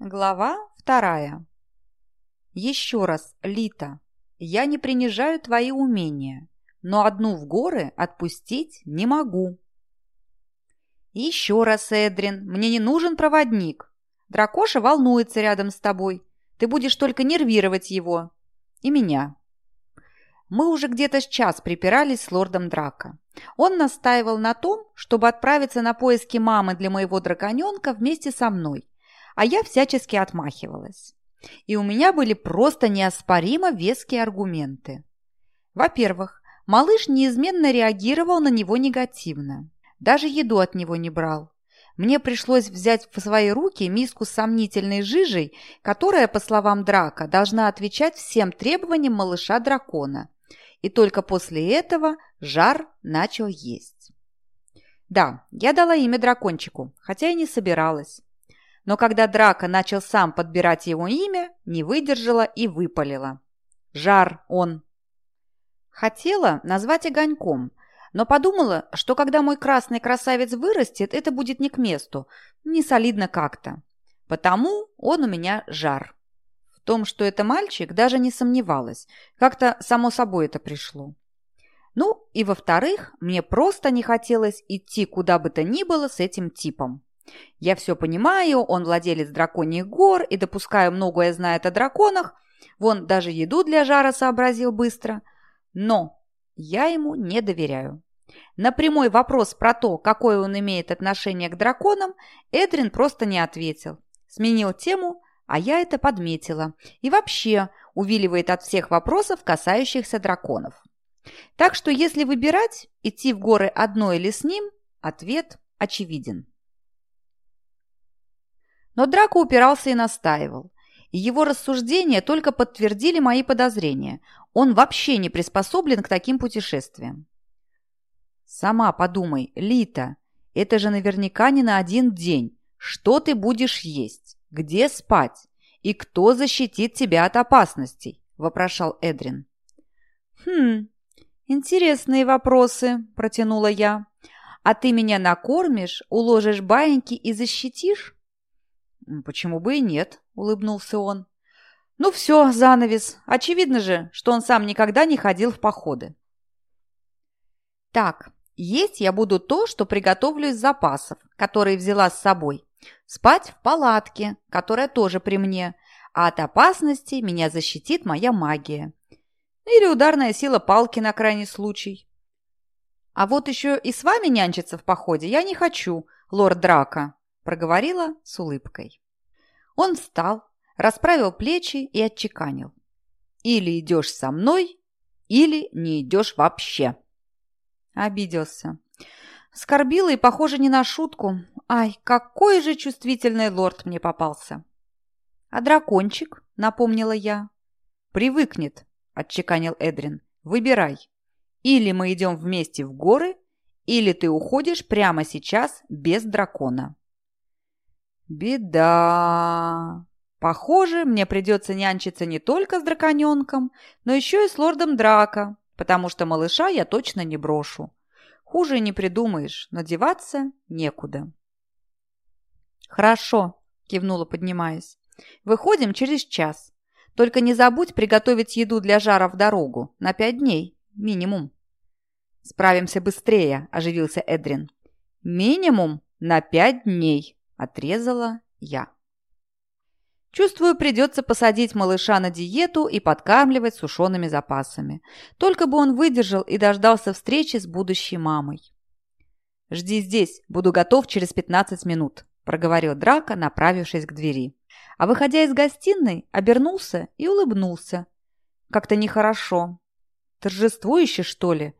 Глава вторая. Еще раз, Лита, я не принижаю твои умения, но одну в горы отпустить не могу. Еще раз, Эдрин, мне не нужен проводник. Дракоша волнуется рядом с тобой. Ты будешь только нервировать его. И меня. Мы уже где-то час припирались с лордом Драка. Он настаивал на том, чтобы отправиться на поиски мамы для моего драконенка вместе со мной а я всячески отмахивалась. И у меня были просто неоспоримо веские аргументы. Во-первых, малыш неизменно реагировал на него негативно. Даже еду от него не брал. Мне пришлось взять в свои руки миску с сомнительной жижей, которая, по словам Драка, должна отвечать всем требованиям малыша-дракона. И только после этого жар начал есть. Да, я дала имя дракончику, хотя и не собиралась но когда Драка начал сам подбирать его имя, не выдержала и выпалила. «Жар он!» Хотела назвать огоньком, но подумала, что когда мой красный красавец вырастет, это будет не к месту, не солидно как-то. Потому он у меня жар. В том, что это мальчик, даже не сомневалась. Как-то само собой это пришло. Ну, и во-вторых, мне просто не хотелось идти куда бы то ни было с этим типом. Я все понимаю, он владелец драконьих гор и, допускаю, многое знает о драконах. Вон даже еду для жара сообразил быстро. Но я ему не доверяю. На прямой вопрос про то, какое он имеет отношение к драконам, Эдрин просто не ответил. Сменил тему, а я это подметила. И вообще увиливает от всех вопросов, касающихся драконов. Так что если выбирать, идти в горы одной или с ним, ответ очевиден. Но Драко упирался и настаивал. И его рассуждения только подтвердили мои подозрения. Он вообще не приспособлен к таким путешествиям. «Сама подумай, Лита, это же наверняка не на один день. Что ты будешь есть? Где спать? И кто защитит тебя от опасностей?» – вопрошал Эдрин. «Хм, интересные вопросы», – протянула я. «А ты меня накормишь, уложишь баиньки и защитишь?» «Почему бы и нет?» – улыбнулся он. «Ну все, занавес. Очевидно же, что он сам никогда не ходил в походы». «Так, есть я буду то, что приготовлю из запасов, которые взяла с собой. Спать в палатке, которая тоже при мне, а от опасности меня защитит моя магия. Или ударная сила палки на крайний случай. А вот еще и с вами нянчиться в походе я не хочу, лорд Драка проговорила с улыбкой. Он встал, расправил плечи и отчеканил. «Или идешь со мной, или не идешь вообще». Обиделся. Скорбила и, похоже, не на шутку. Ай, какой же чувствительный лорд мне попался. «А дракончик?» — напомнила я. «Привыкнет», — отчеканил Эдрин. «Выбирай. Или мы идем вместе в горы, или ты уходишь прямо сейчас без дракона». Беда. Похоже, мне придется нянчиться не только с драконенком, но еще и с лордом Драка, потому что малыша я точно не брошу. Хуже не придумаешь, но деваться некуда. «Хорошо», – кивнула, поднимаясь. «Выходим через час. Только не забудь приготовить еду для жара в дорогу. На пять дней. Минимум». «Справимся быстрее», – оживился Эдрин. «Минимум на пять дней», Отрезала я. Чувствую, придется посадить малыша на диету и подкармливать сушеными запасами. Только бы он выдержал и дождался встречи с будущей мамой. «Жди здесь, буду готов через 15 минут», – проговорил Драка, направившись к двери. А выходя из гостиной, обернулся и улыбнулся. Как-то нехорошо. Торжествующе, что ли?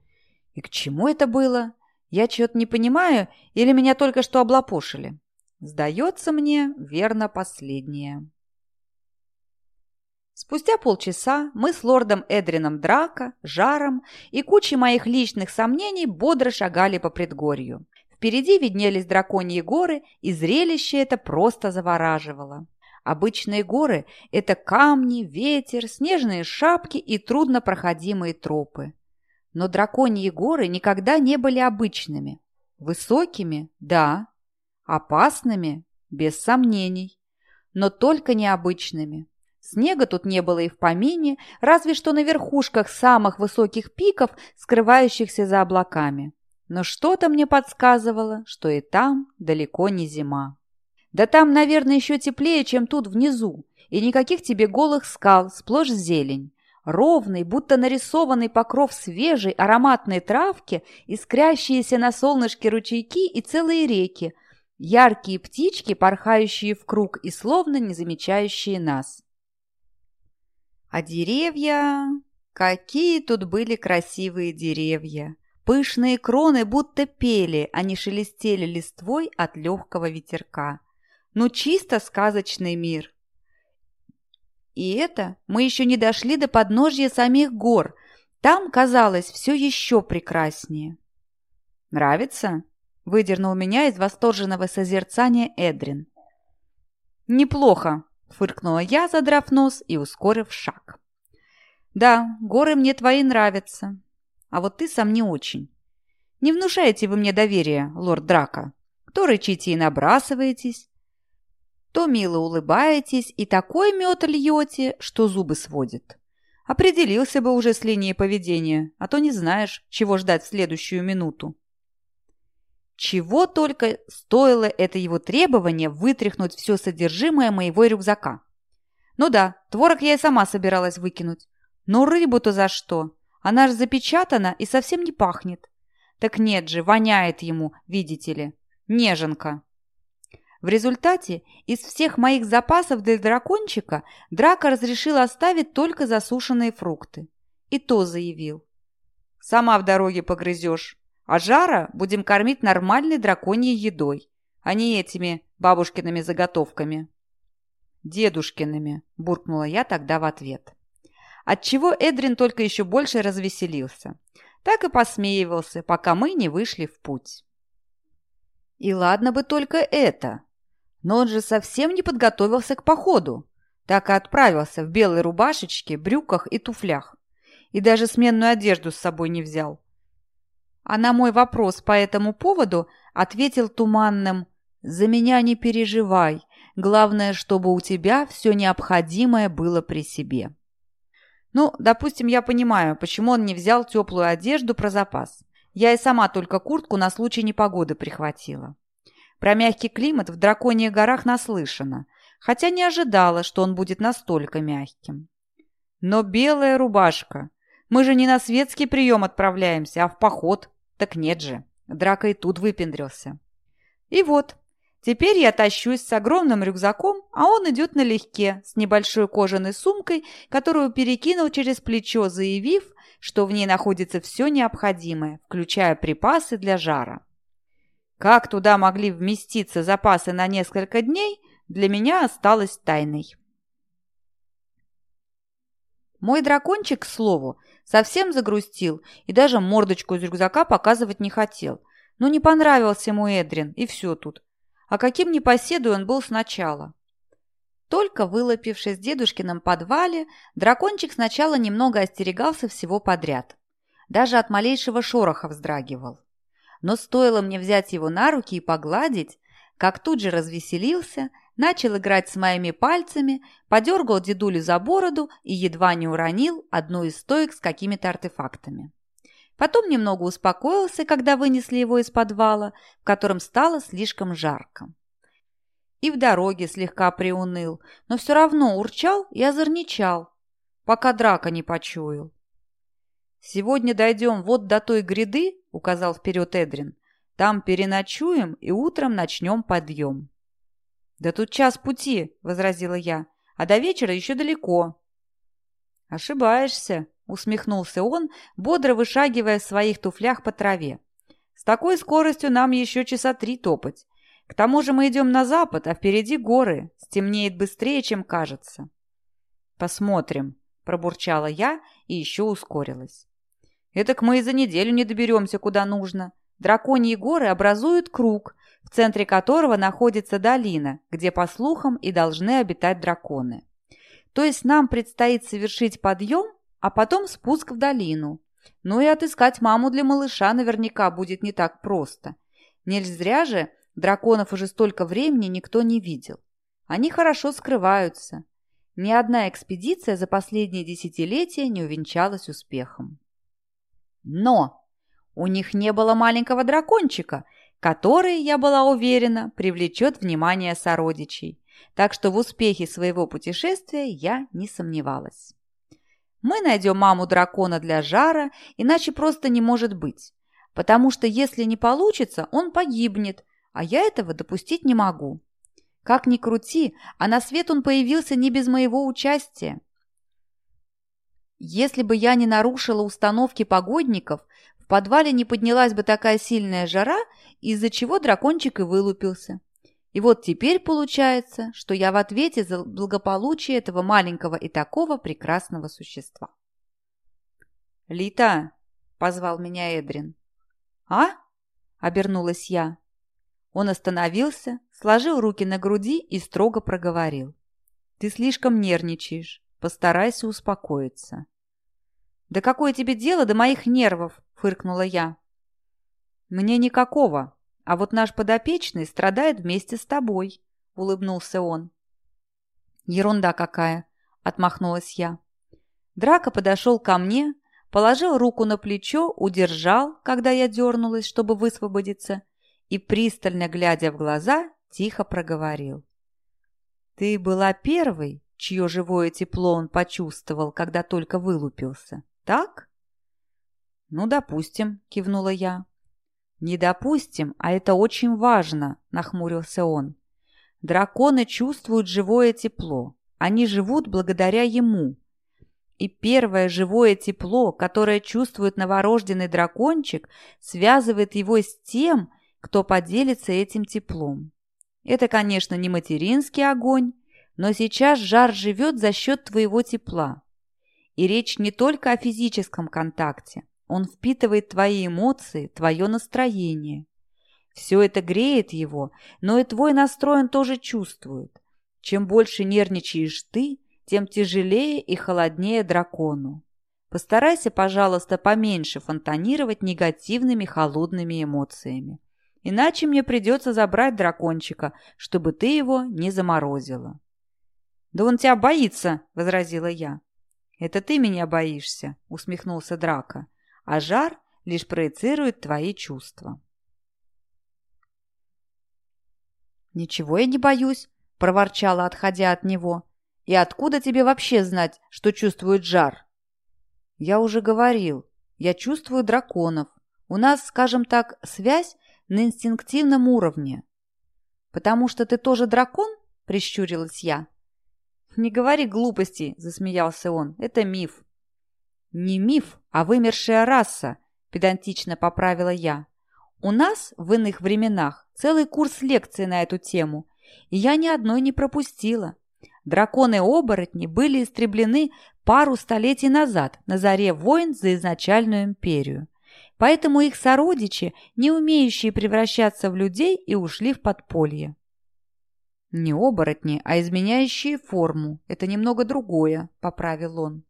И к чему это было? Я чего-то не понимаю или меня только что облапошили? Сдается мне верно последнее. Спустя полчаса мы с лордом Эдрином Драко, Жаром и кучей моих личных сомнений бодро шагали по предгорью. Впереди виднелись драконьи горы, и зрелище это просто завораживало. Обычные горы – это камни, ветер, снежные шапки и труднопроходимые тропы. Но драконьи горы никогда не были обычными. Высокими – да, Опасными? Без сомнений. но только необычными. Снега тут не было и в помине, разве что на верхушках самых высоких пиков, скрывающихся за облаками. Но что-то мне подсказывало, что и там далеко не зима. Да там, наверное, еще теплее, чем тут внизу, и никаких тебе голых скал, сплошь зелень. Ровный, будто нарисованный покров свежей ароматной травки, искрящиеся на солнышке ручейки и целые реки, яркие птички, порхающие в круг и словно не замечающие нас. А деревья... Какие тут были красивые деревья! Пышные кроны будто пели, они шелестели листвой от легкого ветерка. Ну, чисто сказочный мир. И это мы еще не дошли до подножья самих гор. Там, казалось, все еще прекраснее. «Нравится?» – выдернул меня из восторженного созерцания Эдрин. «Неплохо», – фыркнула я, задрав нос и ускорив шаг. «Да, горы мне твои нравятся, а вот ты сам не очень. Не внушаете вы мне доверия, лорд Драка. То рычите и набрасываетесь, то мило улыбаетесь и такой мед льете, что зубы сводит. Определился бы уже с линией поведения, а то не знаешь, чего ждать в следующую минуту. Чего только стоило это его требование вытряхнуть все содержимое моего рюкзака. Ну да, творог я и сама собиралась выкинуть. Но рыбу-то за что? Она же запечатана и совсем не пахнет. Так нет же, воняет ему, видите ли. Неженка. В результате из всех моих запасов для дракончика Драка разрешил оставить только засушенные фрукты. И то заявил. «Сама в дороге погрызешь, а Жара будем кормить нормальной драконьей едой, а не этими бабушкиными заготовками». «Дедушкиными», – буркнула я тогда в ответ. Отчего Эдрин только еще больше развеселился. Так и посмеивался, пока мы не вышли в путь. И ладно бы только это. Но он же совсем не подготовился к походу. Так и отправился в белой рубашечке, брюках и туфлях. И даже сменную одежду с собой не взял. А на мой вопрос по этому поводу ответил туманным «За меня не переживай, главное, чтобы у тебя все необходимое было при себе». Ну, допустим, я понимаю, почему он не взял теплую одежду про запас. Я и сама только куртку на случай непогоды прихватила. Про мягкий климат в Драконьих горах наслышано, хотя не ожидала, что он будет настолько мягким. Но белая рубашка. Мы же не на светский прием отправляемся, а в поход. Так нет же. Драка и тут выпендрился. И вот, теперь я тащусь с огромным рюкзаком, а он идет налегке, с небольшой кожаной сумкой, которую перекинул через плечо, заявив, что в ней находится все необходимое, включая припасы для жара. Как туда могли вместиться запасы на несколько дней, для меня осталось тайной. Мой дракончик, к слову, совсем загрустил и даже мордочку из рюкзака показывать не хотел. Но не понравился ему Эдрин, и все тут. А каким непоседой он был сначала. Только вылупившись в дедушкином подвале, дракончик сначала немного остерегался всего подряд. Даже от малейшего шороха вздрагивал. Но стоило мне взять его на руки и погладить, как тут же развеселился, начал играть с моими пальцами, подергал дедулю за бороду и едва не уронил одну из стоек с какими-то артефактами. Потом немного успокоился, когда вынесли его из подвала, в котором стало слишком жарко. И в дороге слегка приуныл, но все равно урчал и озорничал, пока драка не почуял. «Сегодня дойдем вот до той гряды», — указал вперед Эдрин. «Там переночуем и утром начнем подъем». «Да тут час пути», — возразила я, — «а до вечера еще далеко». «Ошибаешься», — усмехнулся он, бодро вышагивая в своих туфлях по траве. «С такой скоростью нам еще часа три топать. К тому же мы идем на запад, а впереди горы. Стемнеет быстрее, чем кажется». «Посмотрим», — пробурчала я и еще ускорилась. Этак мы и за неделю не доберемся куда нужно. Драконьи горы образуют круг, в центре которого находится долина, где, по слухам, и должны обитать драконы. То есть нам предстоит совершить подъем, а потом спуск в долину. Ну и отыскать маму для малыша наверняка будет не так просто. Не зря же драконов уже столько времени никто не видел. Они хорошо скрываются. Ни одна экспедиция за последние десятилетия не увенчалась успехом. Но у них не было маленького дракончика, который, я была уверена, привлечет внимание сородичей. Так что в успехе своего путешествия я не сомневалась. Мы найдем маму дракона для жара, иначе просто не может быть. Потому что если не получится, он погибнет, а я этого допустить не могу. Как ни крути, а на свет он появился не без моего участия. Если бы я не нарушила установки погодников, подвале не поднялась бы такая сильная жара, из-за чего дракончик и вылупился. И вот теперь получается, что я в ответе за благополучие этого маленького и такого прекрасного существа. «Лита!» – позвал меня Эдрин. «А?» – обернулась я. Он остановился, сложил руки на груди и строго проговорил. «Ты слишком нервничаешь. Постарайся успокоиться». «Да какое тебе дело до моих нервов?» – фыркнула я. «Мне никакого, а вот наш подопечный страдает вместе с тобой», – улыбнулся он. «Ерунда какая!» – отмахнулась я. Драка подошел ко мне, положил руку на плечо, удержал, когда я дернулась, чтобы высвободиться, и, пристально глядя в глаза, тихо проговорил. «Ты была первой, чье живое тепло он почувствовал, когда только вылупился, так?» «Ну, допустим», — кивнула я. «Не допустим, а это очень важно», — нахмурился он. «Драконы чувствуют живое тепло. Они живут благодаря ему. И первое живое тепло, которое чувствует новорожденный дракончик, связывает его с тем, кто поделится этим теплом. Это, конечно, не материнский огонь, но сейчас жар живет за счет твоего тепла. И речь не только о физическом контакте. Он впитывает твои эмоции, твое настроение. Все это греет его, но и твой настрой он тоже чувствует. Чем больше нервничаешь ты, тем тяжелее и холоднее дракону. Постарайся, пожалуйста, поменьше фонтанировать негативными холодными эмоциями. Иначе мне придется забрать дракончика, чтобы ты его не заморозила». «Да он тебя боится», — возразила я. «Это ты меня боишься», — усмехнулся Драка, «а жар лишь проецирует твои чувства». «Ничего я не боюсь», — проворчала, отходя от него. «И откуда тебе вообще знать, что чувствует жар?» «Я уже говорил, я чувствую драконов. У нас, скажем так, связь на инстинктивном уровне. «Потому что ты тоже дракон?» – прищурилась я. «Не говори глупостей», – засмеялся он. «Это миф». «Не миф, а вымершая раса», – педантично поправила я. «У нас в иных временах целый курс лекций на эту тему, и я ни одной не пропустила. Драконы-оборотни были истреблены пару столетий назад на заре войн за изначальную империю. Поэтому их сородичи, не умеющие превращаться в людей, и ушли в подполье. «Не оборотни, а изменяющие форму. Это немного другое», — поправил он.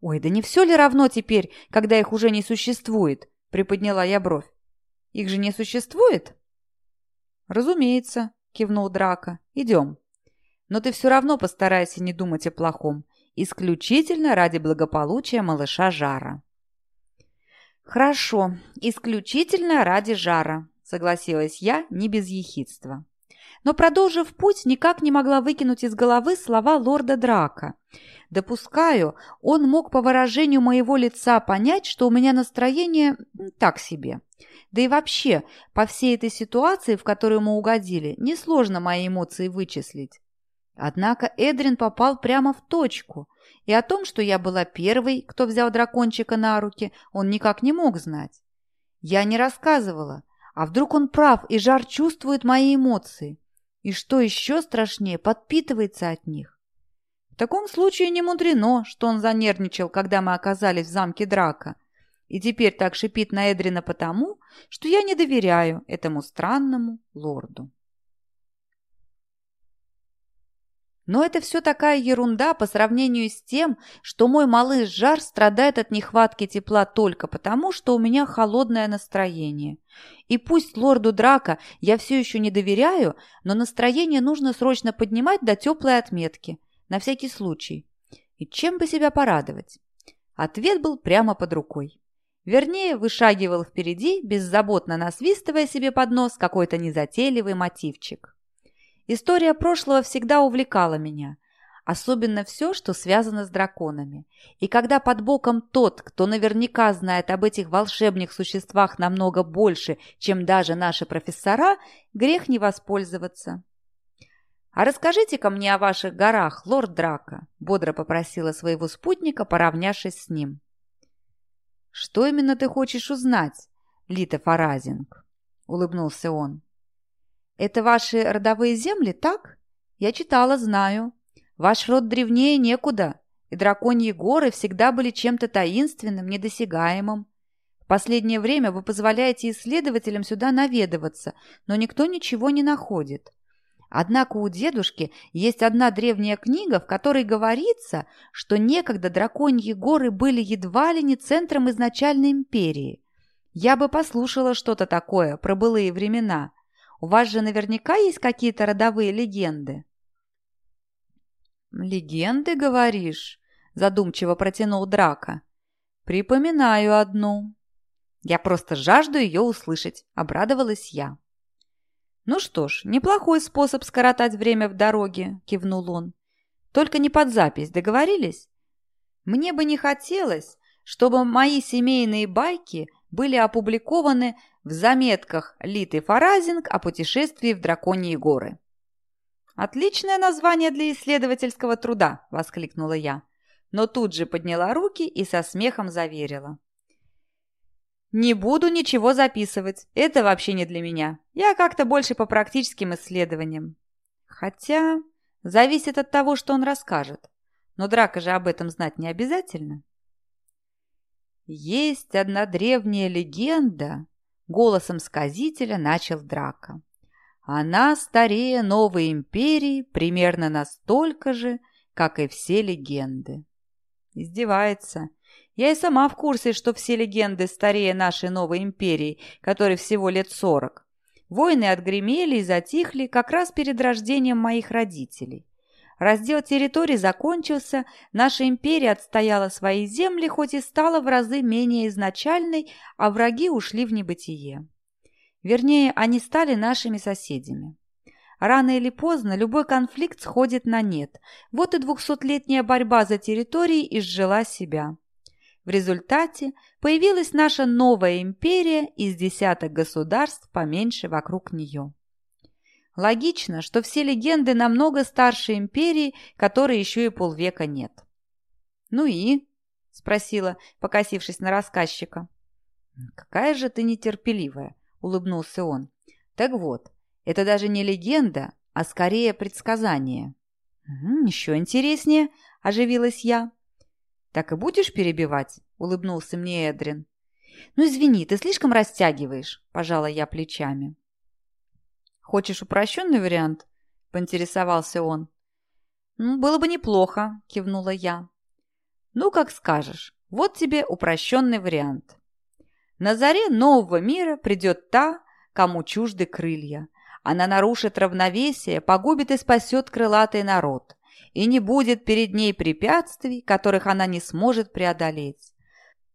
«Ой, да не все ли равно теперь, когда их уже не существует?» — приподняла я бровь. «Их же не существует?» «Разумеется», — кивнул Драка. «Идем. Но ты все равно постарайся не думать о плохом. Исключительно ради благополучия малыша Жара». «Хорошо, исключительно ради жара», — согласилась я не без ехидства. Но, продолжив путь, никак не могла выкинуть из головы слова лорда Драка. Допускаю, он мог по выражению моего лица понять, что у меня настроение так себе. Да и вообще, по всей этой ситуации, в которую мы угодили, несложно мои эмоции вычислить. Однако Эдрин попал прямо в точку — и о том, что я была первой, кто взял дракончика на руки, он никак не мог знать. Я не рассказывала, а вдруг он прав, и жар чувствует мои эмоции. И что еще страшнее, подпитывается от них. В таком случае не мудрено, что он занервничал, когда мы оказались в замке Драка, и теперь так шипит на Эдрина потому, что я не доверяю этому странному лорду. Но это все такая ерунда по сравнению с тем, что мой малыш Жар страдает от нехватки тепла только потому, что у меня холодное настроение. И пусть лорду Драка я все еще не доверяю, но настроение нужно срочно поднимать до теплой отметки, на всякий случай. И чем бы себя порадовать? Ответ был прямо под рукой. Вернее, вышагивал впереди, беззаботно насвистывая себе под нос какой-то незатейливый мотивчик. История прошлого всегда увлекала меня, особенно все, что связано с драконами. И когда под боком тот, кто наверняка знает об этих волшебных существах намного больше, чем даже наши профессора, грех не воспользоваться. «А расскажите-ка мне о ваших горах, лорд Драка», — бодро попросила своего спутника, поравнявшись с ним. «Что именно ты хочешь узнать, Лита Фаразинг?» — улыбнулся он. Это ваши родовые земли, так? Я читала, знаю. Ваш род древнее некуда, и драконьи горы всегда были чем-то таинственным, недосягаемым. В последнее время вы позволяете исследователям сюда наведываться, но никто ничего не находит. Однако у дедушки есть одна древняя книга, в которой говорится, что некогда драконьи горы были едва ли не центром изначальной империи. Я бы послушала что-то такое про былые времена – у вас же наверняка есть какие-то родовые легенды?» «Легенды, говоришь?» – задумчиво протянул Драка. «Припоминаю одну». «Я просто жажду ее услышать», – обрадовалась я. «Ну что ж, неплохой способ скоротать время в дороге», – кивнул он. «Только не под запись, договорились? Мне бы не хотелось, чтобы мои семейные байки были опубликованы в заметках Литы Фаразинг о путешествии в Драконьи горы. «Отличное название для исследовательского труда!» – воскликнула я, но тут же подняла руки и со смехом заверила. «Не буду ничего записывать, это вообще не для меня. Я как-то больше по практическим исследованиям. Хотя зависит от того, что он расскажет. Но Драка же об этом знать не обязательно». Есть одна древняя легенда, голосом сказителя начал Драка. Она старее новой империи примерно настолько же, как и все легенды. Издевается. Я и сама в курсе, что все легенды старее нашей новой империи, которой всего лет сорок. Войны отгремели и затихли как раз перед рождением моих родителей. Раздел территорий закончился, наша империя отстояла свои земли, хоть и стала в разы менее изначальной, а враги ушли в небытие. Вернее, они стали нашими соседями. Рано или поздно любой конфликт сходит на нет. Вот и двухсотлетняя борьба за территории изжила себя. В результате появилась наша новая империя из десяток государств поменьше вокруг нее. Логично, что все легенды намного старше империи, которой еще и полвека нет. «Ну и?» – спросила, покосившись на рассказчика. «Какая же ты нетерпеливая!» – улыбнулся он. «Так вот, это даже не легенда, а скорее предсказание». «Еще интереснее!» – оживилась я. «Так и будешь перебивать?» – улыбнулся мне Эдрин. «Ну, извини, ты слишком растягиваешь», – пожала я плечами. «Хочешь упрощенный вариант?» – поинтересовался он. «Ну, было бы неплохо», – кивнула я. «Ну, как скажешь. Вот тебе упрощенный вариант. На заре нового мира придет та, кому чужды крылья. Она нарушит равновесие, погубит и спасет крылатый народ. И не будет перед ней препятствий, которых она не сможет преодолеть.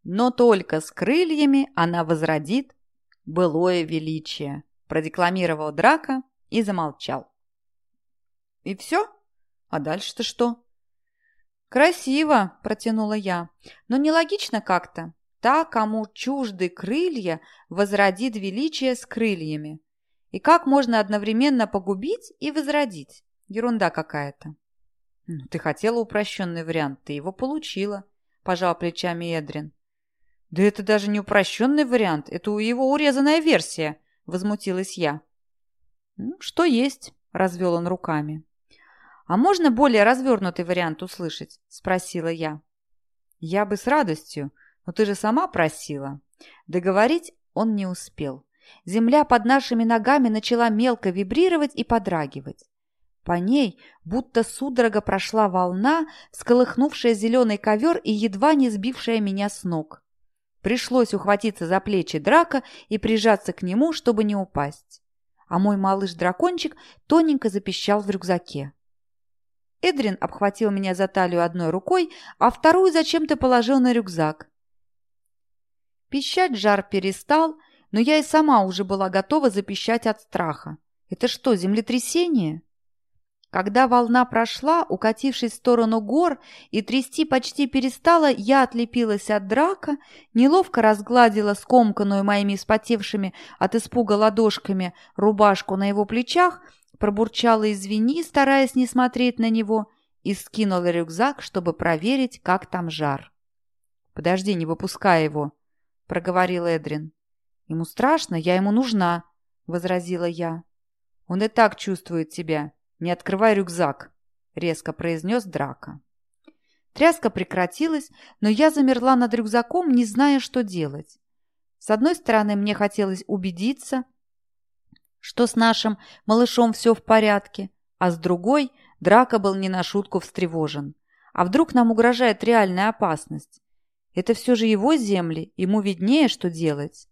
Но только с крыльями она возродит былое величие продекламировал Драка и замолчал. «И все? А дальше-то что?» «Красиво!» – протянула я. «Но нелогично как-то. Та, кому чужды крылья, возродит величие с крыльями. И как можно одновременно погубить и возродить? Ерунда какая-то». «Ну, «Ты хотела упрощенный вариант, ты его получила», – пожал плечами Эдрин. «Да это даже не упрощенный вариант, это его урезанная версия», – возмутилась я. «Ну, «Что есть», – развел он руками. «А можно более развернутый вариант услышать?» – спросила я. «Я бы с радостью, но ты же сама просила». Договорить он не успел. Земля под нашими ногами начала мелко вибрировать и подрагивать. По ней будто судорога прошла волна, сколыхнувшая зеленый ковер и едва не сбившая меня с ног. Пришлось ухватиться за плечи драка и прижаться к нему, чтобы не упасть. А мой малыш-дракончик тоненько запищал в рюкзаке. Эдрин обхватил меня за талию одной рукой, а вторую зачем-то положил на рюкзак. Пищать жар перестал, но я и сама уже была готова запищать от страха. Это что, землетрясение? Когда волна прошла, укатившись в сторону гор, и трясти почти перестала, я отлепилась от драка, неловко разгладила скомканную моими спотевшими от испуга ладошками рубашку на его плечах, пробурчала «извини», стараясь не смотреть на него, и скинула рюкзак, чтобы проверить, как там жар. «Подожди, не выпускай его», — проговорил Эдрин. «Ему страшно, я ему нужна», — возразила я. «Он и так чувствует тебя. Не открывай рюкзак», — резко произнес Драка. Тряска прекратилась, но я замерла над рюкзаком, не зная, что делать. С одной стороны, мне хотелось убедиться, что с нашим малышом все в порядке, а с другой Драка был не на шутку встревожен. А вдруг нам угрожает реальная опасность? Это все же его земли, ему виднее, что делать.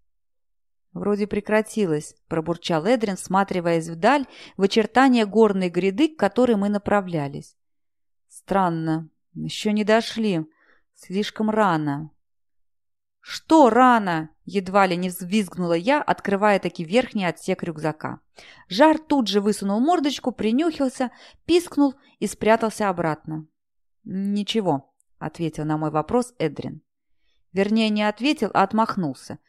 «Вроде прекратилось», – пробурчал Эдрин, всматриваясь вдаль, в очертания горной гряды, к которой мы направлялись. «Странно. Еще не дошли. Слишком рано». «Что рано?» – едва ли не взвизгнула я, открывая таки верхний отсек рюкзака. Жар тут же высунул мордочку, принюхился, пискнул и спрятался обратно. «Ничего», – ответил на мой вопрос Эдрин. Вернее, не ответил, а отмахнулся –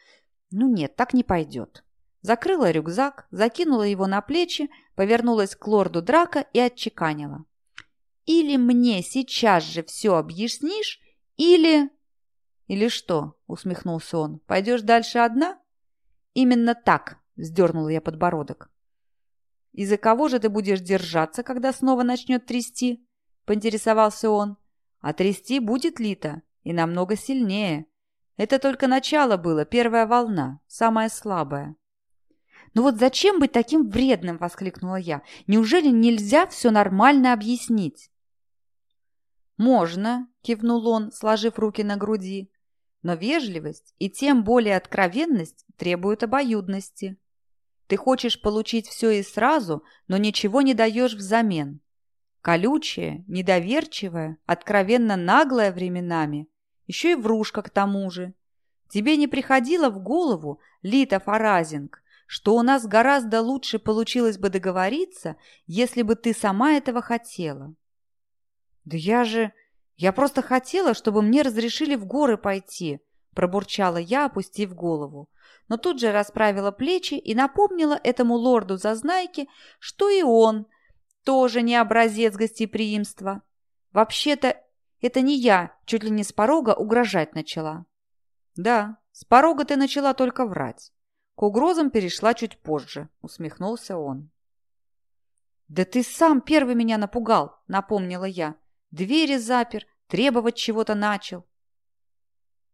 ну нет, так не пойдет. Закрыла рюкзак, закинула его на плечи, повернулась к лорду Драка и отчеканила. «Или мне сейчас же все объяснишь, или...» «Или что?» — усмехнулся он. «Пойдешь дальше одна?» «Именно так!» — вздернула я подбородок. «И за кого же ты будешь держаться, когда снова начнет трясти?» — поинтересовался он. «А трясти будет Лита, и намного сильнее. Это только начало было, первая волна, самая слабая. «Ну вот зачем быть таким вредным?» – воскликнула я. «Неужели нельзя все нормально объяснить?» «Можно», – кивнул он, сложив руки на груди. «Но вежливость и тем более откровенность требуют обоюдности. Ты хочешь получить все и сразу, но ничего не даешь взамен. Колючая, недоверчивая, откровенно наглая временами – еще и врушка к тому же. Тебе не приходило в голову, Лита Фаразинг, что у нас гораздо лучше получилось бы договориться, если бы ты сама этого хотела? Да я же... Я просто хотела, чтобы мне разрешили в горы пойти, пробурчала я, опустив голову. Но тут же расправила плечи и напомнила этому лорду-зазнайке, что и он тоже не образец гостеприимства. Вообще-то это не я чуть ли не с порога угрожать начала. Да, с порога ты начала только врать. К угрозам перешла чуть позже, усмехнулся он. Да ты сам первый меня напугал, напомнила я. Двери запер, требовать чего-то начал.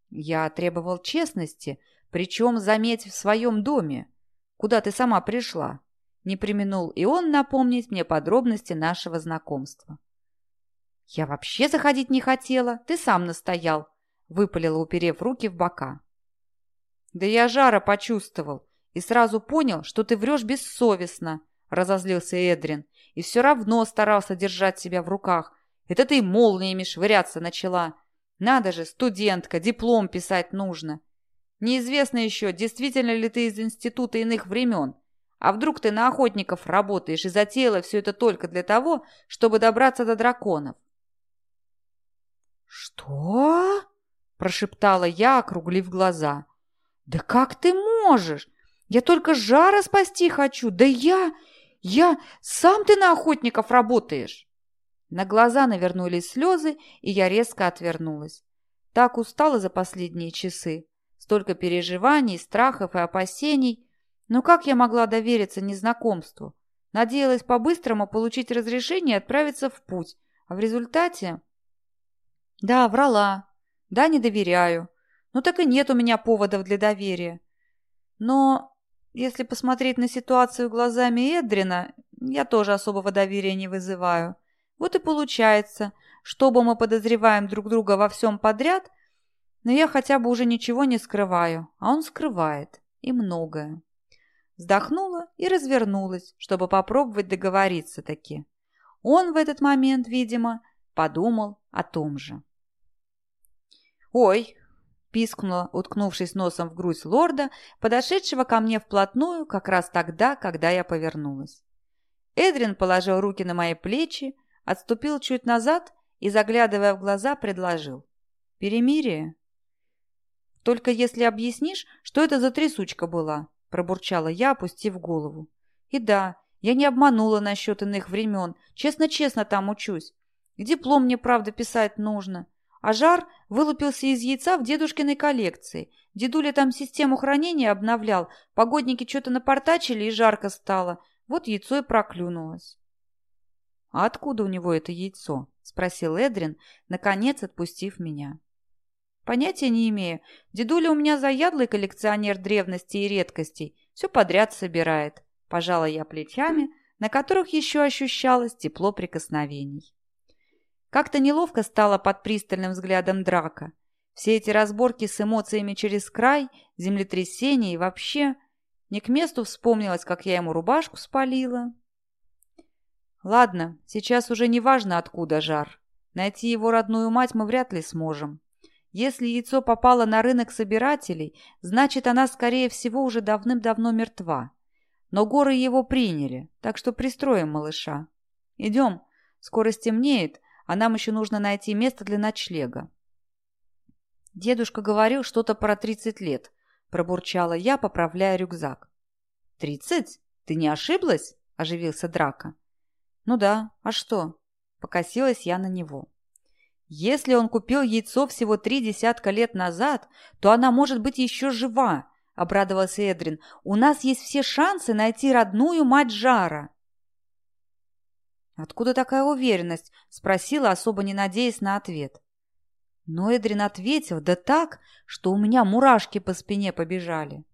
Я требовал честности, причем, заметь, в своем доме, куда ты сама пришла. Не применул и он напомнить мне подробности нашего знакомства. «Я вообще заходить не хотела, ты сам настоял», — выпалила, уперев руки в бока. «Да я жара почувствовал и сразу понял, что ты врешь бессовестно», — разозлился Эдрин, и все равно старался держать себя в руках. «Это ты молниями швыряться начала. Надо же, студентка, диплом писать нужно. Неизвестно еще, действительно ли ты из института иных времен. А вдруг ты на охотников работаешь и затеяла все это только для того, чтобы добраться до драконов? «Что?» – прошептала я, округлив глаза. «Да как ты можешь? Я только жара спасти хочу. Да я... я... Сам ты на охотников работаешь!» На глаза навернулись слезы, и я резко отвернулась. Так устала за последние часы. Столько переживаний, страхов и опасений. Но как я могла довериться незнакомству? Надеялась по-быстрому получить разрешение и отправиться в путь. А в результате... Да, врала. Да, не доверяю. Ну так и нет у меня поводов для доверия. Но если посмотреть на ситуацию глазами Эдрина, я тоже особого доверия не вызываю. Вот и получается, что мы подозреваем друг друга во всем подряд, но я хотя бы уже ничего не скрываю, а он скрывает. И многое. Вздохнула и развернулась, чтобы попробовать договориться таки. Он в этот момент, видимо, подумал о том же. «Ой!» – пискнула, уткнувшись носом в грудь лорда, подошедшего ко мне вплотную как раз тогда, когда я повернулась. Эдрин положил руки на мои плечи, отступил чуть назад и, заглядывая в глаза, предложил. «Перемирие?» «Только если объяснишь, что это за трясучка была», – пробурчала я, опустив голову. «И да, я не обманула насчет иных времен. Честно-честно там учусь. Диплом мне, правда, писать нужно. А жар вылупился из яйца в дедушкиной коллекции. Дедуля там систему хранения обновлял, погодники что-то напортачили и жарко стало. Вот яйцо и проклюнулось. «А откуда у него это яйцо?» – спросил Эдрин, наконец отпустив меня. Понятия не имею. Дедуля у меня заядлый коллекционер древностей и редкостей. Все подряд собирает. Пожала я плечами, на которых еще ощущалось тепло прикосновений. Как-то неловко стало под пристальным взглядом драка. Все эти разборки с эмоциями через край, землетрясение и вообще... Не к месту вспомнилось, как я ему рубашку спалила. Ладно, сейчас уже не важно, откуда жар. Найти его родную мать мы вряд ли сможем. Если яйцо попало на рынок собирателей, значит, она, скорее всего, уже давным-давно мертва. Но горы его приняли, так что пристроим малыша. Идем, скоро стемнеет, а нам еще нужно найти место для ночлега. Дедушка говорил что-то про тридцать лет, пробурчала я, поправляя рюкзак. «Тридцать? Ты не ошиблась?» – оживился Драка. «Ну да, а что?» – покосилась я на него. Если он купил яйцо всего три десятка лет назад, то она может быть еще жива, — обрадовался Эдрин. У нас есть все шансы найти родную мать Жара. «Откуда такая уверенность?» — спросила, особо не надеясь на ответ. Но Эдрин ответил, да так, что у меня мурашки по спине побежали.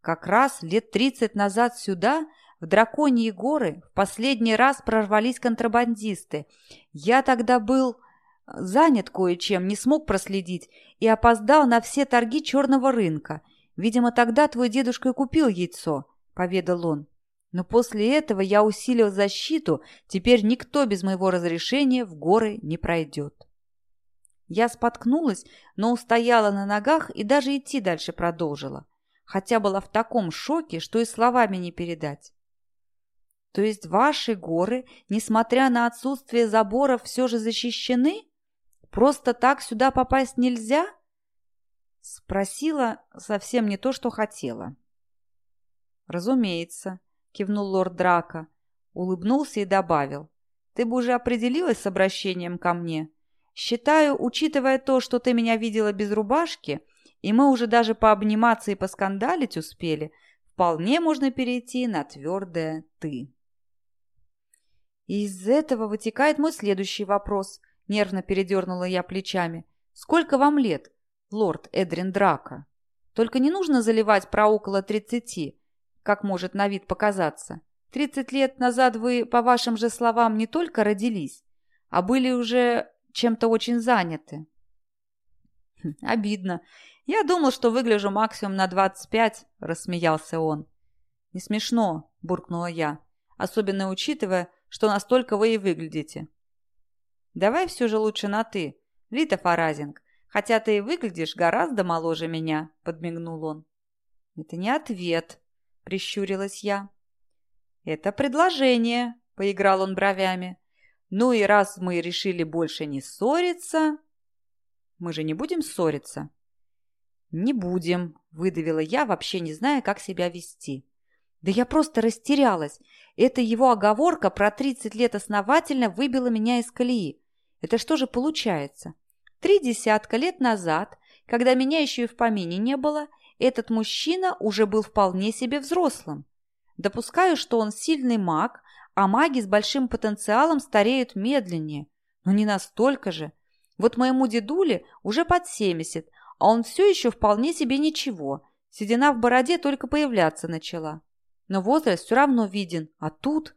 Как раз лет тридцать назад сюда, в Драконьи горы, в последний раз прорвались контрабандисты. Я тогда был Занят кое-чем, не смог проследить и опоздал на все торги черного рынка. Видимо, тогда твой дедушка и купил яйцо, — поведал он. Но после этого я усилил защиту, теперь никто без моего разрешения в горы не пройдет. Я споткнулась, но устояла на ногах и даже идти дальше продолжила, хотя была в таком шоке, что и словами не передать. То есть ваши горы, несмотря на отсутствие заборов, все же защищены? Просто так сюда попасть нельзя?» Спросила совсем не то, что хотела. «Разумеется», — кивнул лорд Драка, улыбнулся и добавил. «Ты бы уже определилась с обращением ко мне. Считаю, учитывая то, что ты меня видела без рубашки, и мы уже даже пообниматься и поскандалить успели, вполне можно перейти на твердое «ты». из этого вытекает мой следующий вопрос. Нервно передернула я плечами. «Сколько вам лет, лорд Эдрин Драка? Только не нужно заливать про около тридцати, как может на вид показаться. Тридцать лет назад вы, по вашим же словам, не только родились, а были уже чем-то очень заняты». Хм, «Обидно. Я думал, что выгляжу максимум на двадцать пять», — рассмеялся он. «Не смешно», — буркнула я, особенно учитывая, что настолько вы и выглядите. Давай все же лучше на «ты», Лита Фаразинг, хотя ты и выглядишь гораздо моложе меня», — подмигнул он. «Это не ответ», — прищурилась я. «Это предложение», — поиграл он бровями. «Ну и раз мы решили больше не ссориться...» «Мы же не будем ссориться?» «Не будем», — выдавила я, вообще не зная, как себя вести. Да я просто растерялась. Эта его оговорка про 30 лет основательно выбила меня из колеи. Это что же получается? Три десятка лет назад, когда меня еще и в помине не было, этот мужчина уже был вполне себе взрослым. Допускаю, что он сильный маг, а маги с большим потенциалом стареют медленнее. Но не настолько же. Вот моему дедуле уже под 70, а он все еще вполне себе ничего. Седина в бороде только появляться начала. но возраст все равно виден, а тут...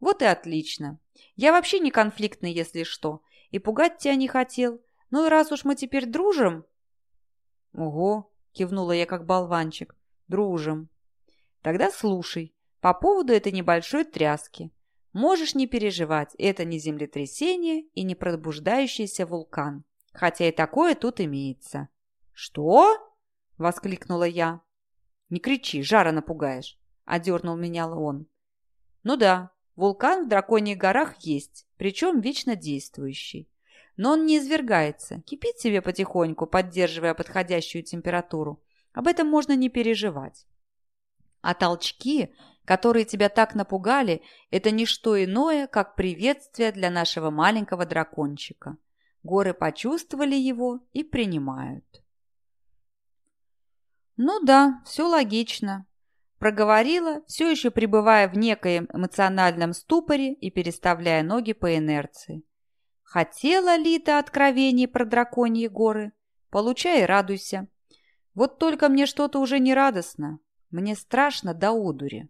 Вот и отлично. Я вообще не конфликтный, если что, и пугать тебя не хотел. Ну и раз уж мы теперь дружим... Ого, кивнула я как болванчик. Дружим. Тогда слушай, по поводу этой небольшой тряски. Можешь не переживать, это не землетрясение и не пробуждающийся вулкан. Хотя и такое тут имеется. «Что?» – воскликнула я. «Не кричи, жара напугаешь», – одернул меня он. «Ну да, вулкан в Драконьих горах есть, причем вечно действующий. Но он не извергается, кипит себе потихоньку, поддерживая подходящую температуру. Об этом можно не переживать. А толчки, которые тебя так напугали, это не что иное, как приветствие для нашего маленького дракончика. Горы почувствовали его и принимают. Ну да, все логично. Проговорила, все еще пребывая в некоем эмоциональном ступоре и переставляя ноги по инерции. Хотела Лита откровений про драконьи горы? Получай и радуйся. Вот только мне что-то уже не радостно. Мне страшно до одури.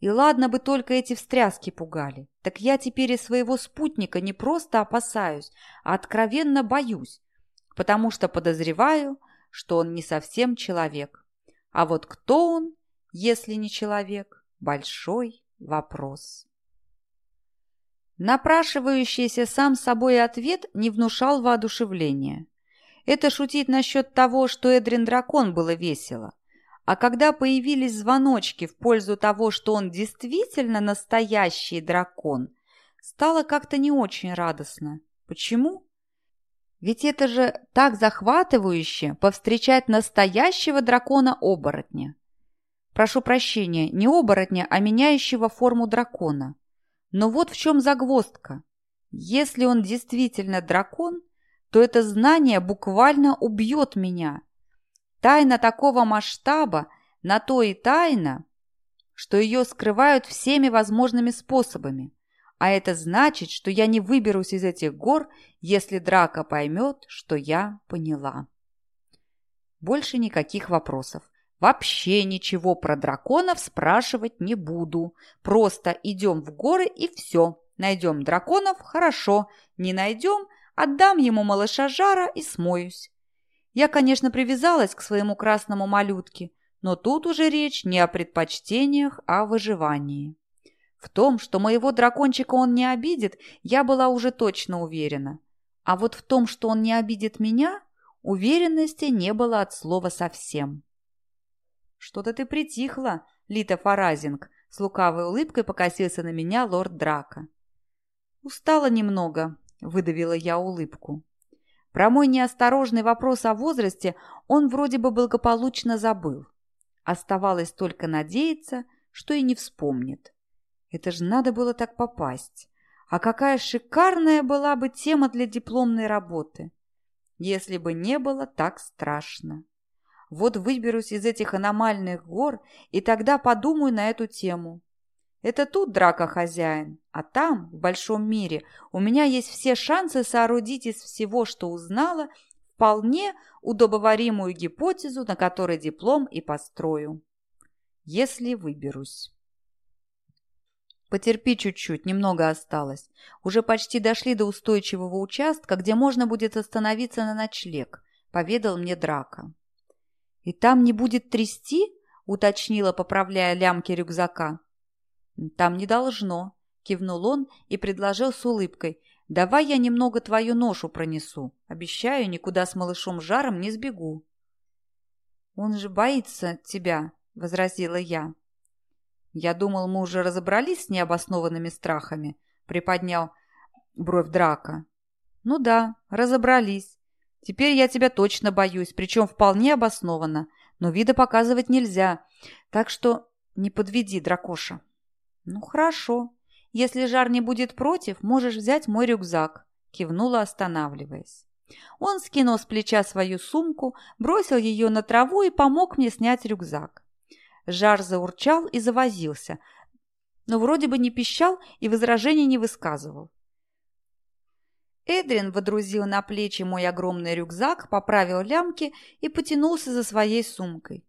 И ладно бы только эти встряски пугали. Так я теперь и своего спутника не просто опасаюсь, а откровенно боюсь, потому что подозреваю, что он не совсем человек. А вот кто он, если не человек, большой вопрос. Напрашивающийся сам собой ответ не внушал воодушевления. Это шутить насчет того, что Эдрин Дракон было весело. А когда появились звоночки в пользу того, что он действительно настоящий дракон, стало как-то не очень радостно. Почему? Ведь это же так захватывающе повстречать настоящего дракона-оборотня. Прошу прощения, не оборотня, а меняющего форму дракона. Но вот в чем загвоздка. Если он действительно дракон, то это знание буквально убьет меня. Тайна такого масштаба на то и тайна, что ее скрывают всеми возможными способами. А это значит, что я не выберусь из этих гор, если Драка поймет, что я поняла. Больше никаких вопросов. Вообще ничего про драконов спрашивать не буду. Просто идем в горы и все. Найдем драконов – хорошо. Не найдем – отдам ему малыша Жара и смоюсь. Я, конечно, привязалась к своему красному малютке, но тут уже речь не о предпочтениях, а о выживании. В том, что моего дракончика он не обидит, я была уже точно уверена. А вот в том, что он не обидит меня, уверенности не было от слова совсем. «Что-то ты притихла, Лита Фаразинг», — с лукавой улыбкой покосился на меня лорд Драка. «Устала немного», — выдавила я улыбку. Про мой неосторожный вопрос о возрасте он вроде бы благополучно забыл. Оставалось только надеяться, что и не вспомнит. Это же надо было так попасть. А какая шикарная была бы тема для дипломной работы, если бы не было так страшно. Вот выберусь из этих аномальных гор, и тогда подумаю на эту тему. Это тут драка хозяин, а там, в большом мире, у меня есть все шансы соорудить из всего, что узнала, вполне удобоваримую гипотезу, на которой диплом и построю. Если выберусь. Потерпи чуть-чуть, немного осталось. Уже почти дошли до устойчивого участка, где можно будет остановиться на ночлег, поведал мне Драка. «И там не будет трясти?» — уточнила, поправляя лямки рюкзака. «Там не должно», — кивнул он и предложил с улыбкой. «Давай я немного твою ношу пронесу. Обещаю, никуда с малышом жаром не сбегу». «Он же боится тебя», — возразила я. «Я думал, мы уже разобрались с необоснованными страхами», — приподнял бровь Драка. «Ну да, разобрались. Теперь я тебя точно боюсь, причем вполне обоснованно, но вида показывать нельзя, так что не подведи, дракоша». «Ну, хорошо. Если жар не будет против, можешь взять мой рюкзак», – кивнула, останавливаясь. Он скинул с плеча свою сумку, бросил ее на траву и помог мне снять рюкзак. Жар заурчал и завозился, но вроде бы не пищал и возражений не высказывал. Эдрин водрузил на плечи мой огромный рюкзак, поправил лямки и потянулся за своей сумкой.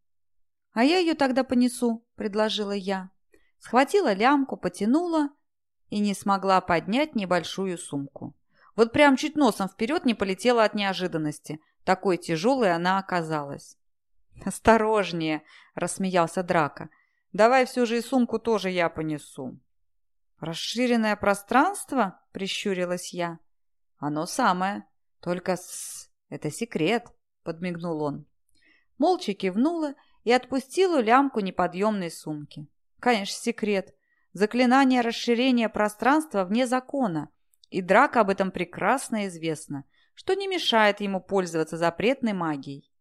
«А я ее тогда понесу», – предложила я. Схватила лямку, потянула и не смогла поднять небольшую сумку. Вот прям чуть носом вперед не полетела от неожиданности. Такой тяжелой она оказалась. «Осторожнее!» – рассмеялся Драка. «Давай все же и сумку тоже я понесу». «Расширенное пространство?» – прищурилась я. «Оно самое. Только с... это секрет», – подмигнул он. Молча кивнула и отпустила лямку неподъемной сумки. «Конечно, секрет. Заклинание расширения пространства вне закона, и Драка об этом прекрасно известно, что не мешает ему пользоваться запретной магией.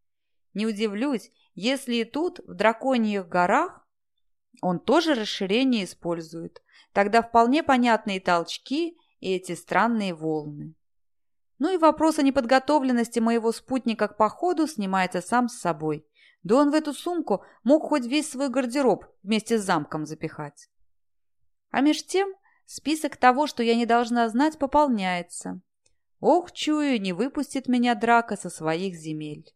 Не удивлюсь, если и тут, в драконьих горах, он тоже расширение использует. Тогда вполне понятны и толчки, и эти странные волны. Ну и вопрос о неподготовленности моего спутника к походу снимается сам с собой. Да он в эту сумку мог хоть весь свой гардероб вместе с замком запихать. А меж тем список того, что я не должна знать, пополняется. Ох, чую, не выпустит меня драка со своих земель.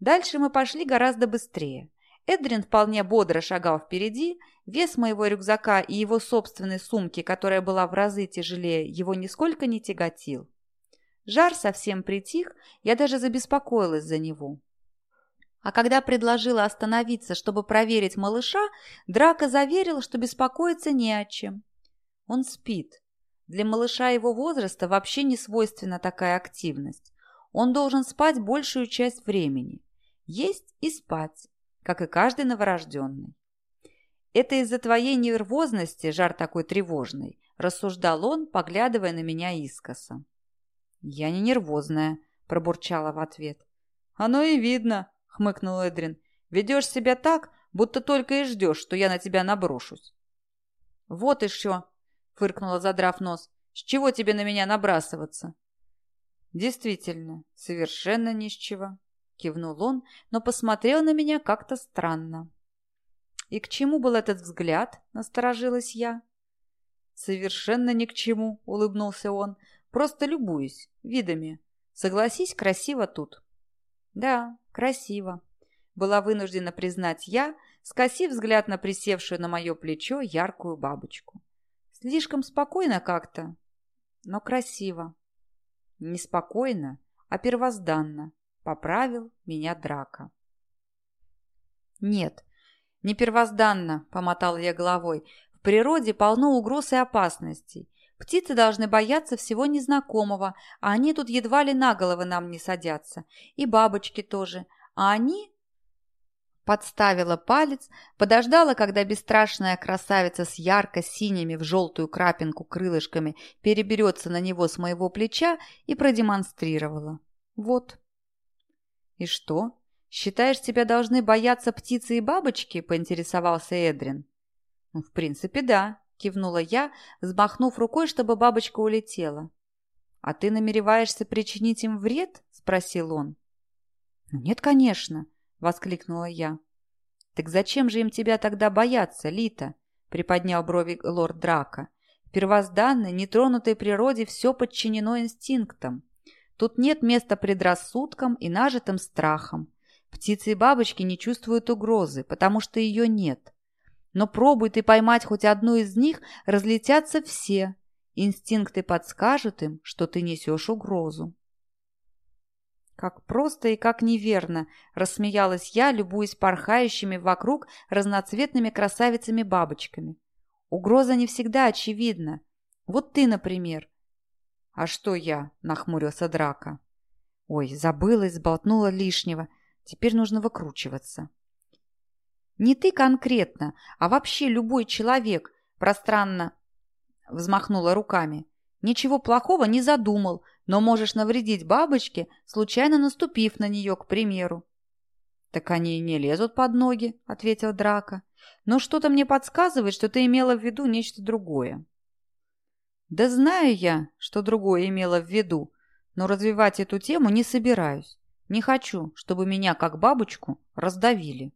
Дальше мы пошли гораздо быстрее. Эдрин вполне бодро шагал впереди, вес моего рюкзака и его собственной сумки, которая была в разы тяжелее, его нисколько не тяготил. Жар совсем притих, я даже забеспокоилась за него. А когда предложила остановиться, чтобы проверить малыша, Драка заверил, что беспокоиться не о чем. Он спит. Для малыша его возраста вообще не свойственна такая активность. Он должен спать большую часть времени. Есть и спать, как и каждый новорожденный. «Это из-за твоей нервозности жар такой тревожный», – рассуждал он, поглядывая на меня искоса. «Я не нервозная», – пробурчала в ответ. «Оно и видно», – хмыкнул Эдрин. «Ведешь себя так, будто только и ждешь, что я на тебя наброшусь». «Вот еще», – фыркнула, задрав нос. «С чего тебе на меня набрасываться?» «Действительно, совершенно ни с чего» кивнул он, но посмотрел на меня как-то странно. «И к чему был этот взгляд?» – насторожилась я. «Совершенно ни к чему», – улыбнулся он. «Просто любуюсь видами. Согласись, красиво тут». «Да, красиво», – была вынуждена признать я, скосив взгляд на присевшую на мое плечо яркую бабочку. «Слишком спокойно как-то, но красиво». «Неспокойно, а первозданно», Поправил меня драка. Нет, не первозданно, помотал я головой. В природе полно угроз и опасностей. Птицы должны бояться всего незнакомого, а они тут едва ли на головы нам не садятся. И бабочки тоже. А они... Подставила палец, подождала, когда бесстрашная красавица с ярко-синими в желтую крапинку крылышками переберется на него с моего плеча и продемонстрировала. Вот. «И что? Считаешь, тебя должны бояться птицы и бабочки?» – поинтересовался Эдрин. «Ну, в принципе, да», – кивнула я, взмахнув рукой, чтобы бабочка улетела. «А ты намереваешься причинить им вред?» – спросил он. «Ну, нет, конечно», – воскликнула я. «Так зачем же им тебя тогда бояться, Лита?» – приподнял брови лорд Драка. «В первозданной, нетронутой природе все подчинено инстинктам. Тут нет места предрассудкам и нажитым страхам. Птицы и бабочки не чувствуют угрозы, потому что ее нет. Но пробуй ты поймать хоть одну из них, разлетятся все. Инстинкты подскажут им, что ты несешь угрозу. Как просто и как неверно, рассмеялась я, любуясь порхающими вокруг разноцветными красавицами-бабочками. Угроза не всегда очевидна. Вот ты, например, «А что я?» – нахмурился Драка. «Ой, забылась, сболтнула лишнего. Теперь нужно выкручиваться». «Не ты конкретно, а вообще любой человек», – пространно взмахнула руками. «Ничего плохого не задумал, но можешь навредить бабочке, случайно наступив на нее, к примеру». «Так они и не лезут под ноги», – ответил Драка. «Но что-то мне подсказывает, что ты имела в виду нечто другое». Да знаю я, что другое имела в виду, но развивать эту тему не собираюсь. Не хочу, чтобы меня, как бабочку, раздавили.